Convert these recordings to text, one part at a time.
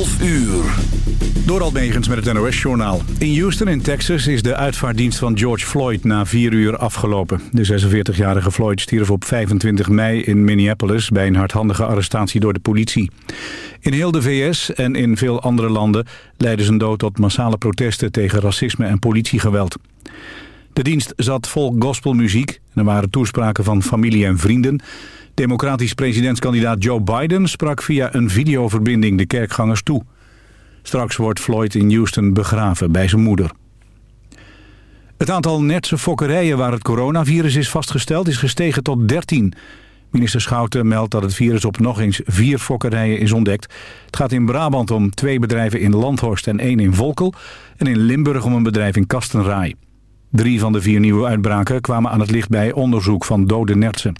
12 uur. Door met het NOS-journaal. In Houston in Texas is de uitvaartdienst van George Floyd na vier uur afgelopen. De 46-jarige Floyd stierf op 25 mei in Minneapolis... bij een hardhandige arrestatie door de politie. In heel de VS en in veel andere landen leidde zijn dood tot massale protesten... tegen racisme en politiegeweld. De dienst zat vol gospelmuziek. En er waren toespraken van familie en vrienden... Democratisch presidentskandidaat Joe Biden sprak via een videoverbinding de kerkgangers toe. Straks wordt Floyd in Houston begraven bij zijn moeder. Het aantal nertse fokkerijen waar het coronavirus is vastgesteld is gestegen tot 13. Minister Schouten meldt dat het virus op nog eens vier fokkerijen is ontdekt. Het gaat in Brabant om twee bedrijven in Landhorst en één in Volkel... en in Limburg om een bedrijf in Kastenraai. Drie van de vier nieuwe uitbraken kwamen aan het licht bij onderzoek van dode nertsen.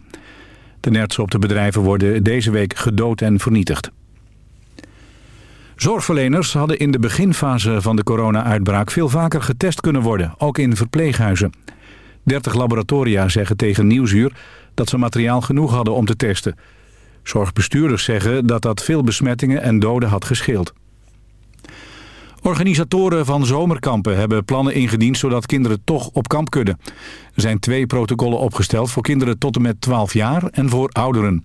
De nertsen op de bedrijven worden deze week gedood en vernietigd. Zorgverleners hadden in de beginfase van de corona-uitbraak veel vaker getest kunnen worden, ook in verpleeghuizen. 30 laboratoria zeggen tegen Nieuwsuur dat ze materiaal genoeg hadden om te testen. Zorgbestuurders zeggen dat dat veel besmettingen en doden had gescheeld. Organisatoren van zomerkampen hebben plannen ingediend zodat kinderen toch op kamp kunnen. Er zijn twee protocollen opgesteld voor kinderen tot en met 12 jaar en voor ouderen.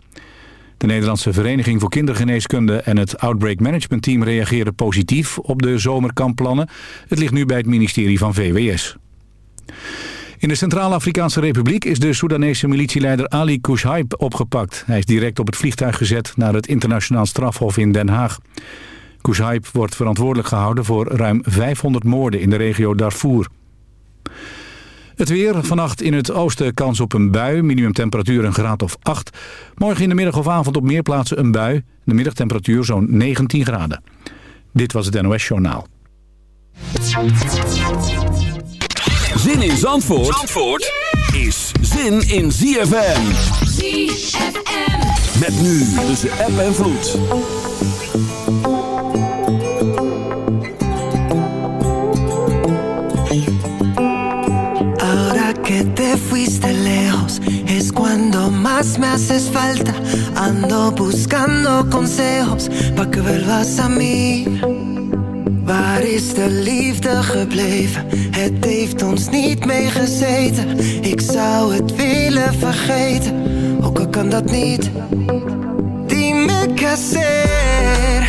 De Nederlandse Vereniging voor Kindergeneeskunde en het Outbreak Management Team reageren positief op de zomerkampplannen. Het ligt nu bij het ministerie van VWS. In de Centraal-Afrikaanse Republiek is de Soedanese militieleider Ali Koushaib opgepakt. Hij is direct op het vliegtuig gezet naar het internationaal strafhof in Den Haag. Koushaib wordt verantwoordelijk gehouden voor ruim 500 moorden in de regio Darfur. Het weer, vannacht in het oosten kans op een bui, minimumtemperatuur een graad of 8. Morgen in de middag of avond op meer plaatsen een bui, de middagtemperatuur zo'n 19 graden. Dit was het NOS Journaal. Zin in Zandvoort, Zandvoort is zin in ZFM. ZFM. Met nu tussen app en vloed. Fuiste lejos es cuando más me haces falta. Ando buscando consejos pa' que vuelvas a mí. Waar is de liefde gebleven? Het heeft ons niet meegezeten. Ik zou het willen vergeten, ook al kan dat niet. Dime qué hacer,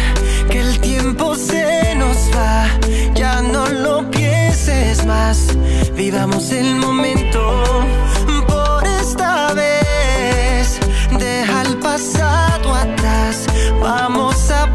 que el tiempo se nos va. Ya no lo veces más. Vivamos el momento por esta vez. Deja el pasado atrás. Vamos a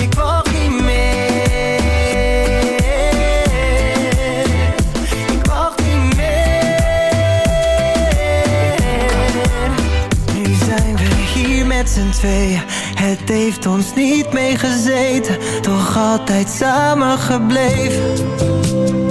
Ik wacht niet meer. z'n twee. Het heeft ons niet meegezeten, toch altijd samen gebleven.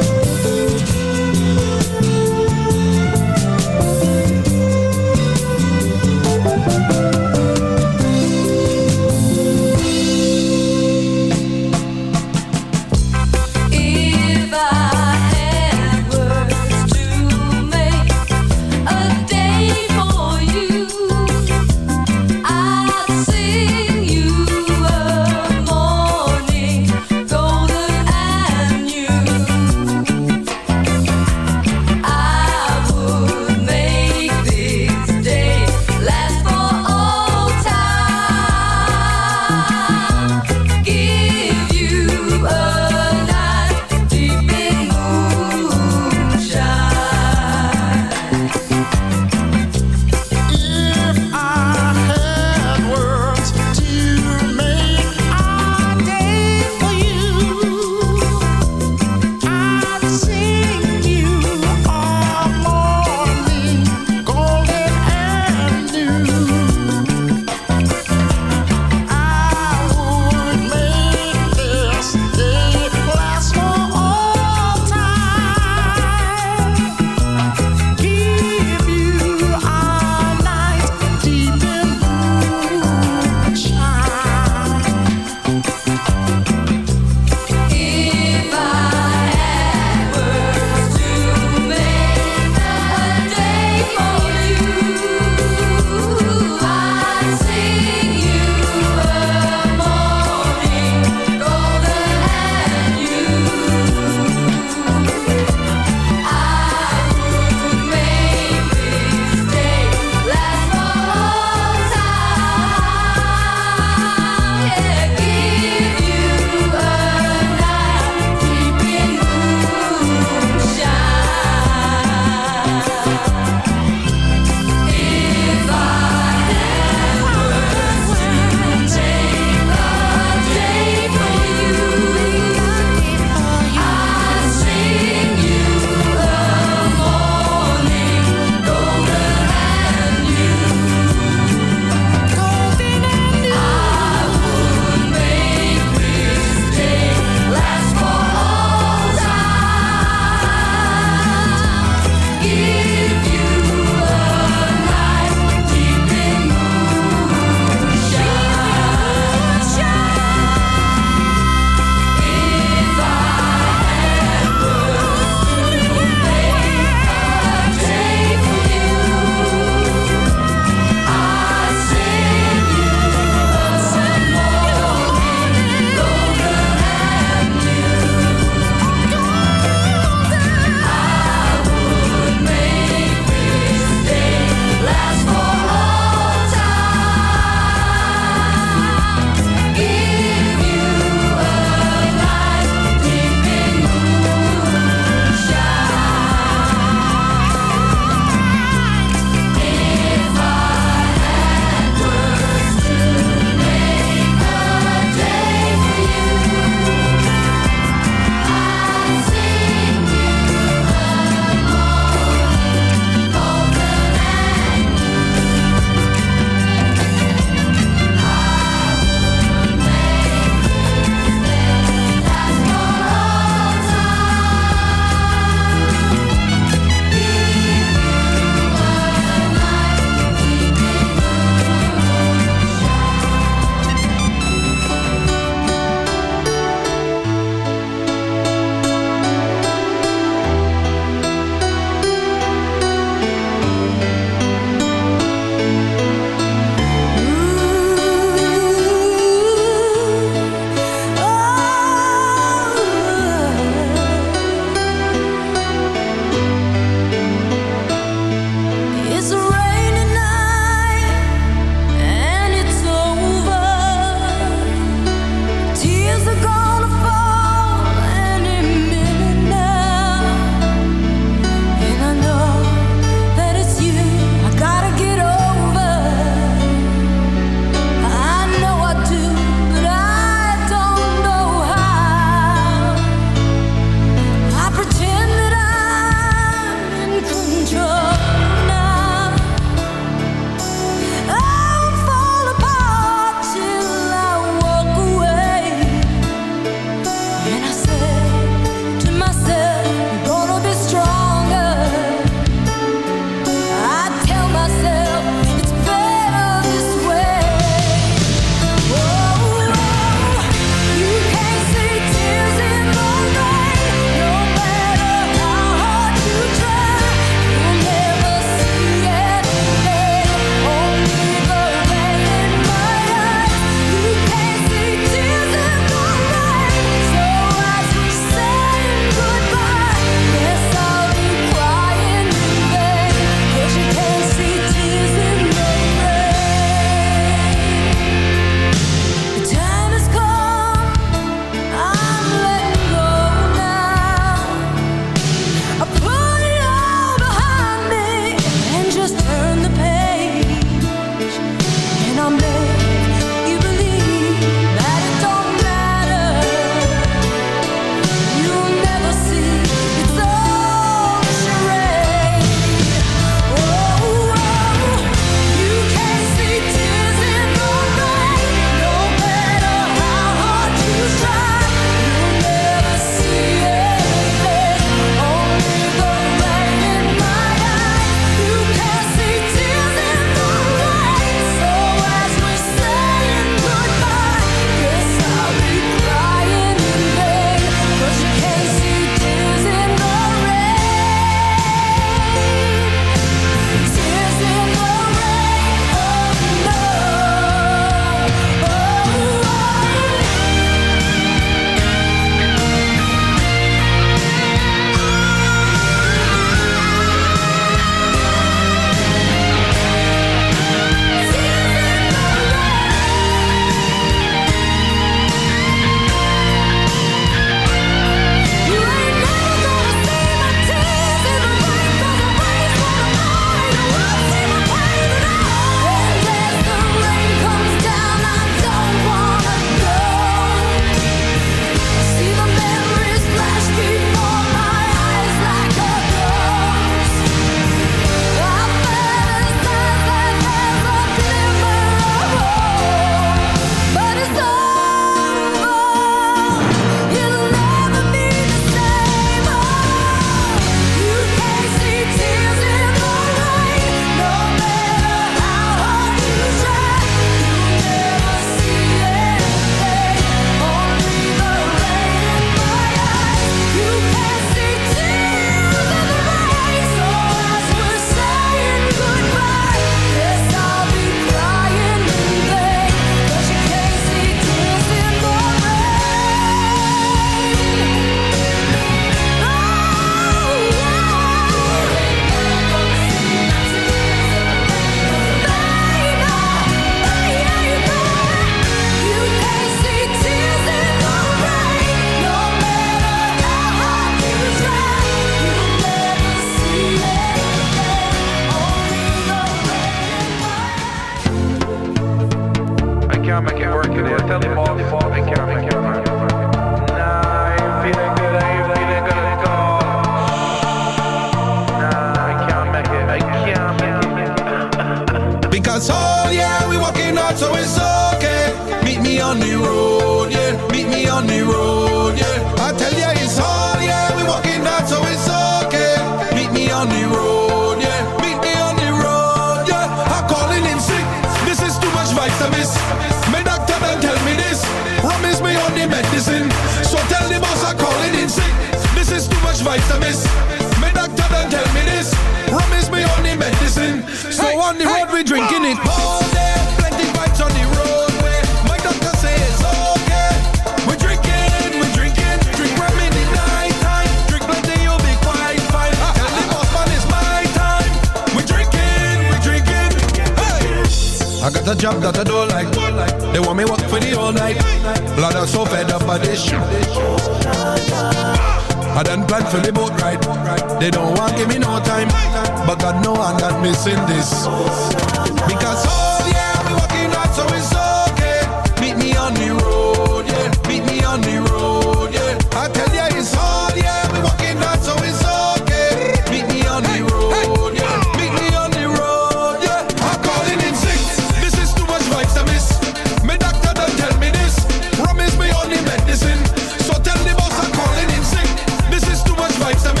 Is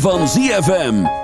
van ZFM.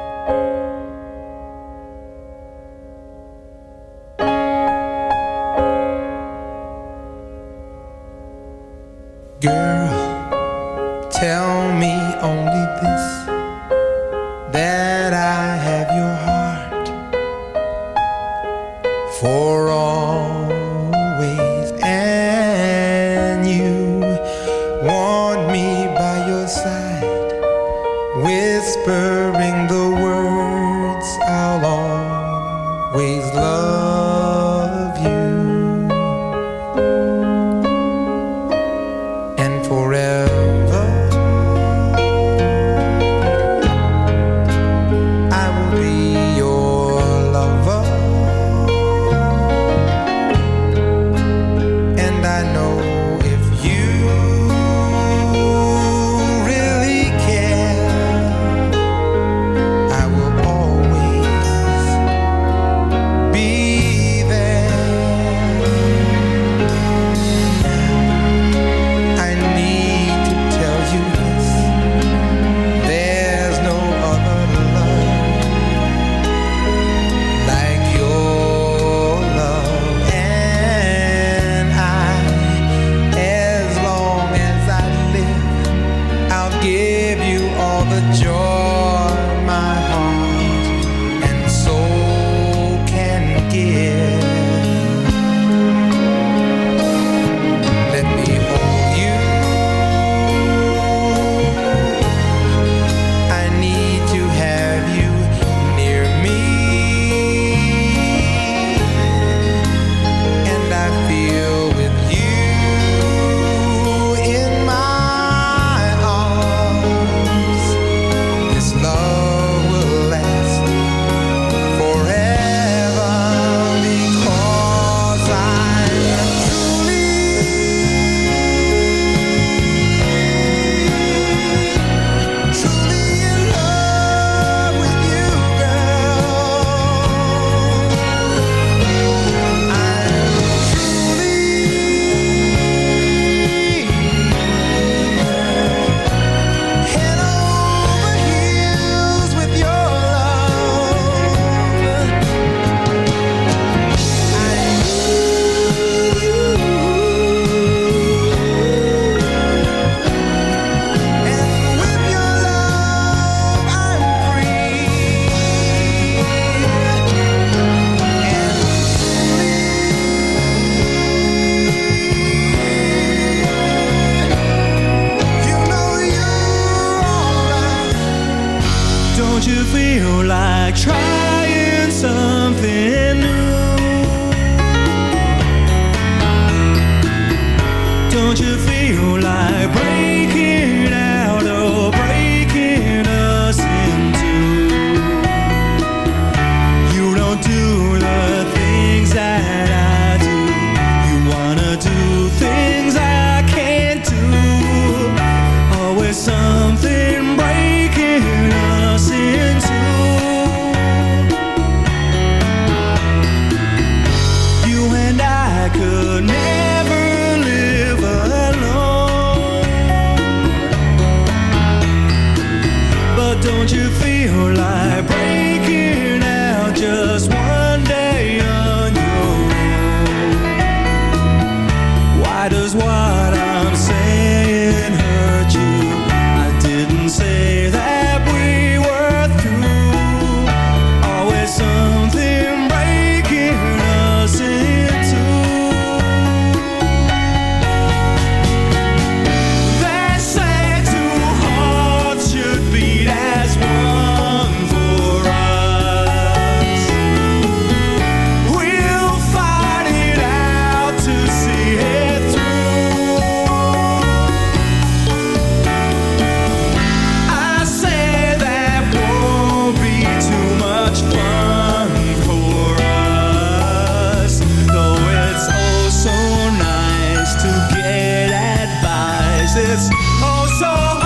it's oh so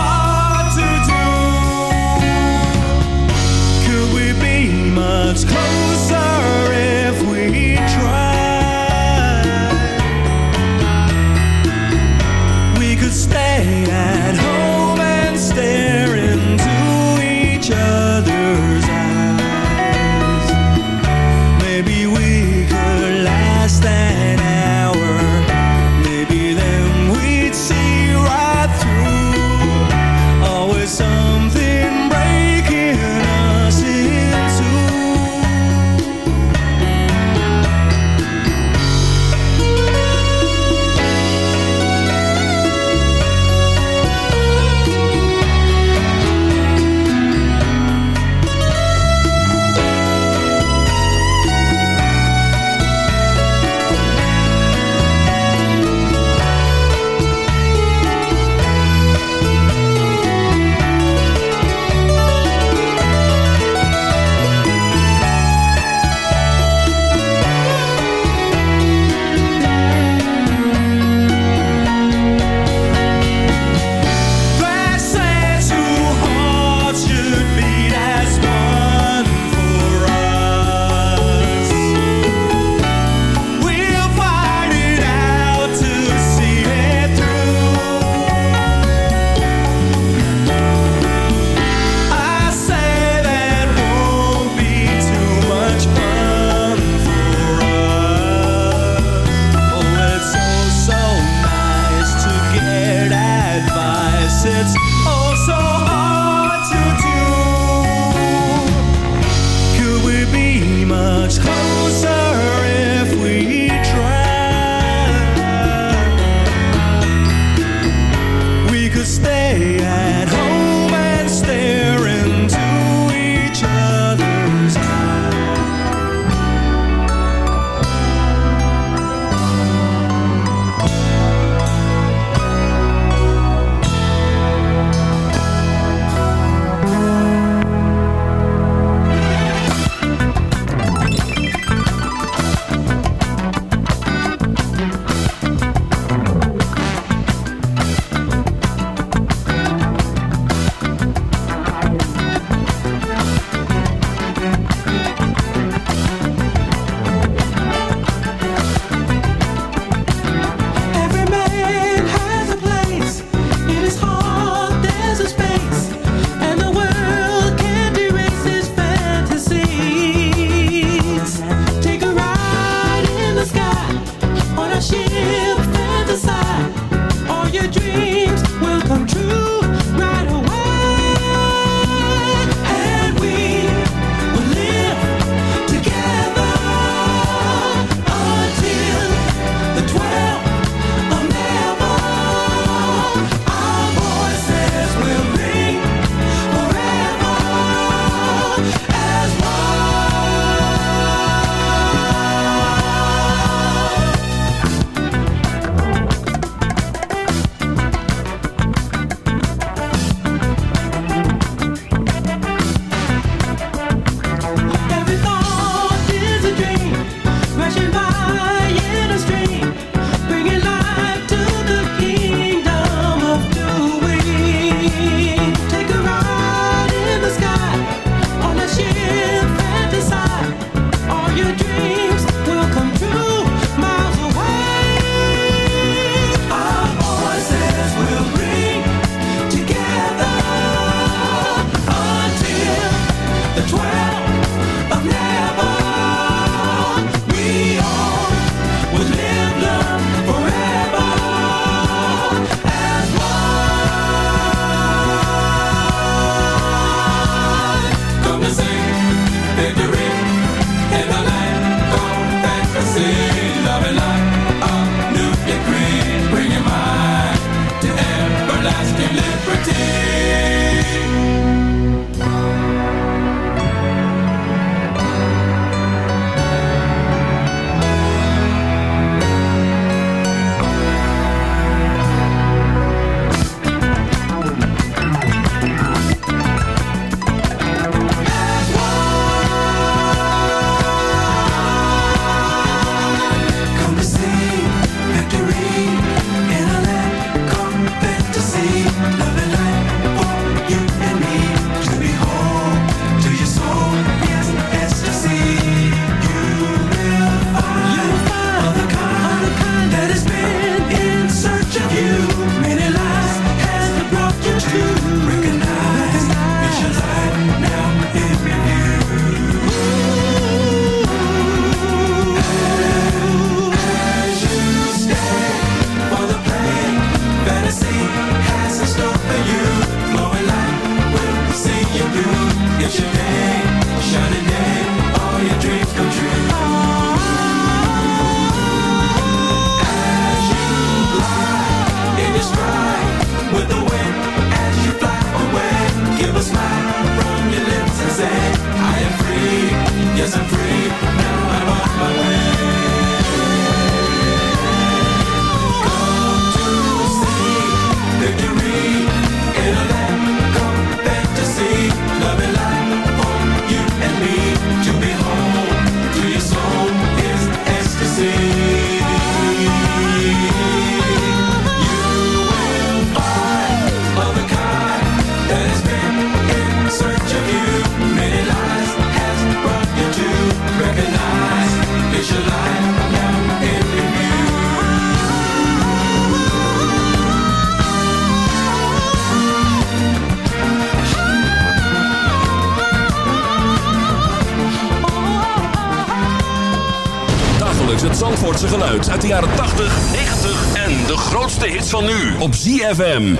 ZFM.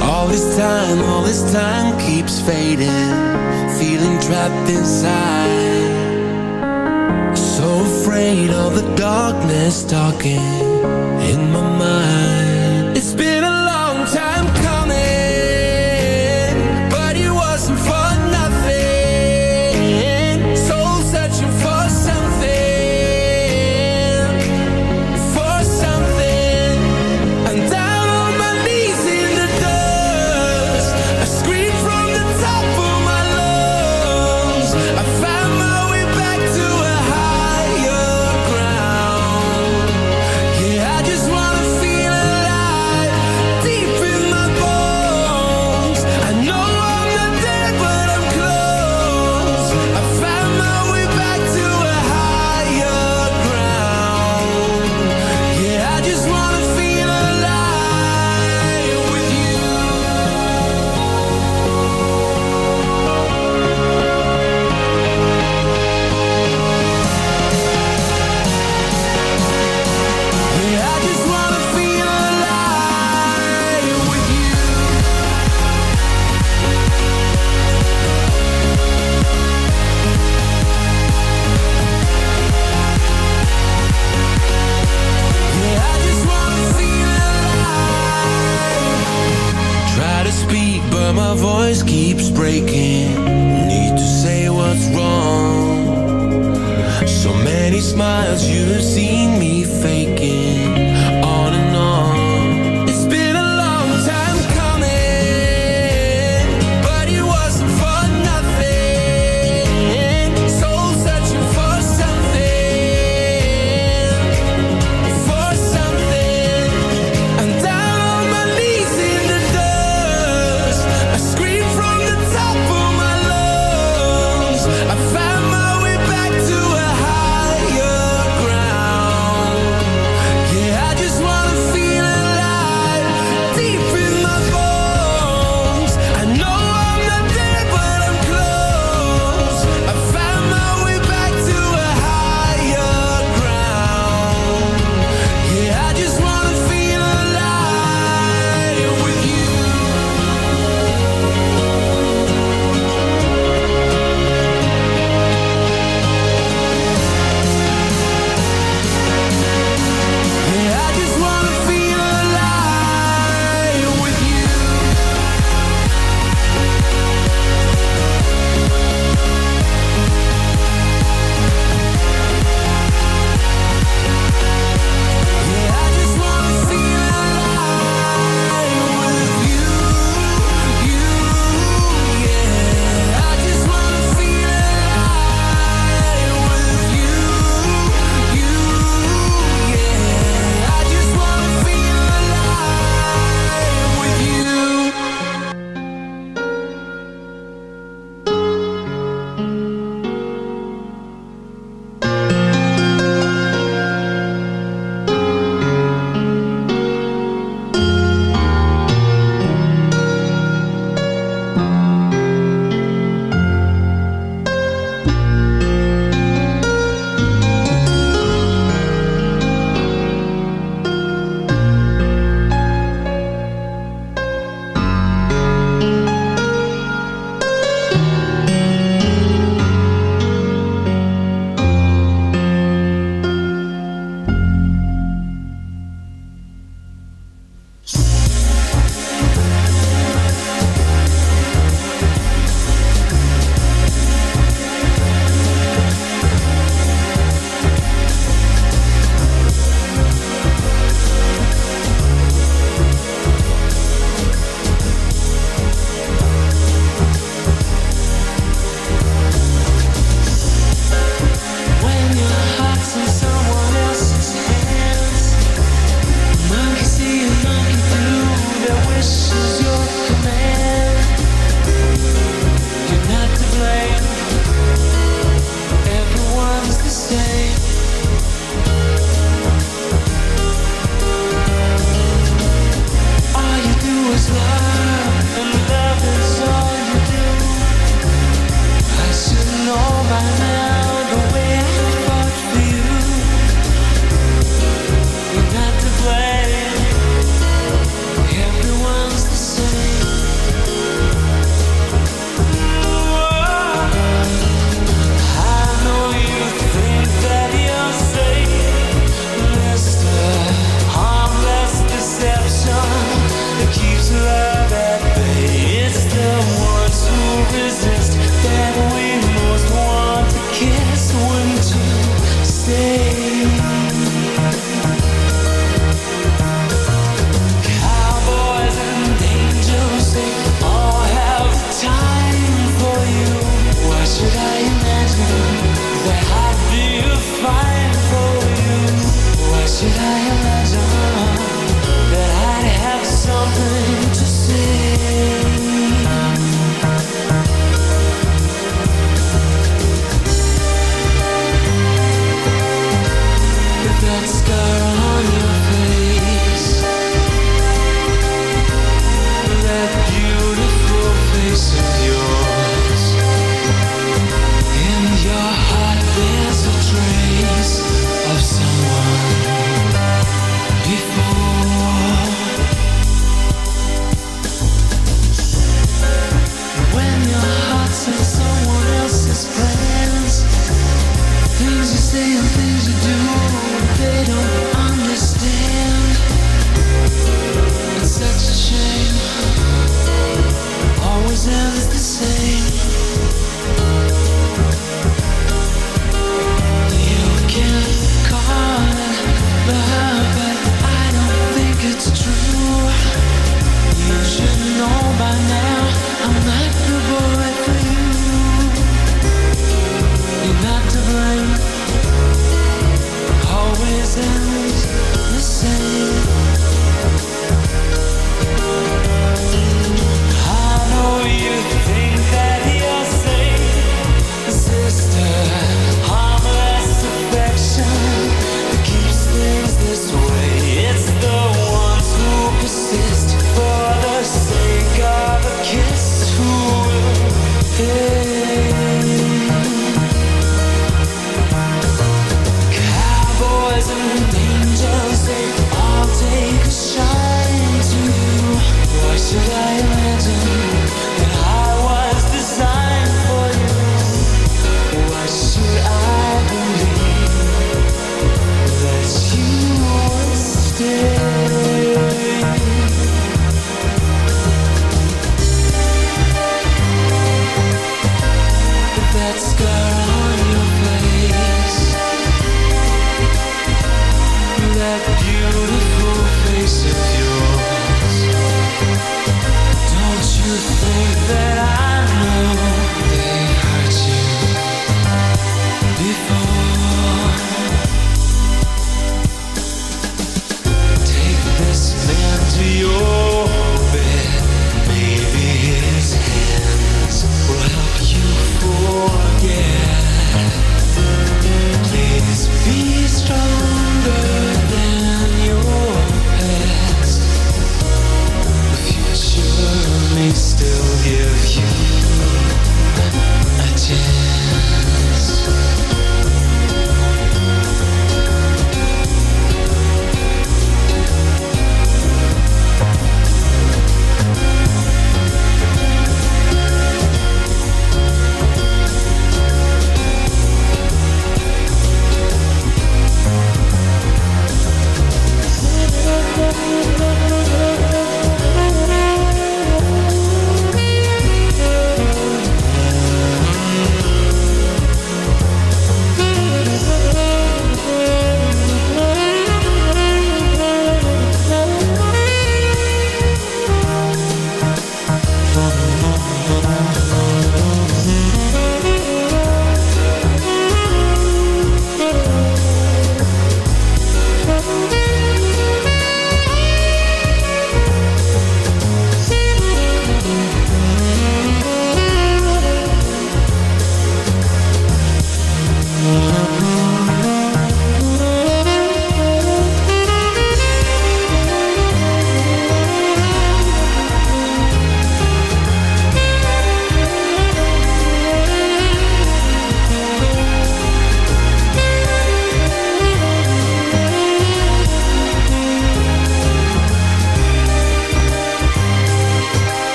All this time, all this time keeps fading. Feeling trapped inside. So afraid of the darkness talking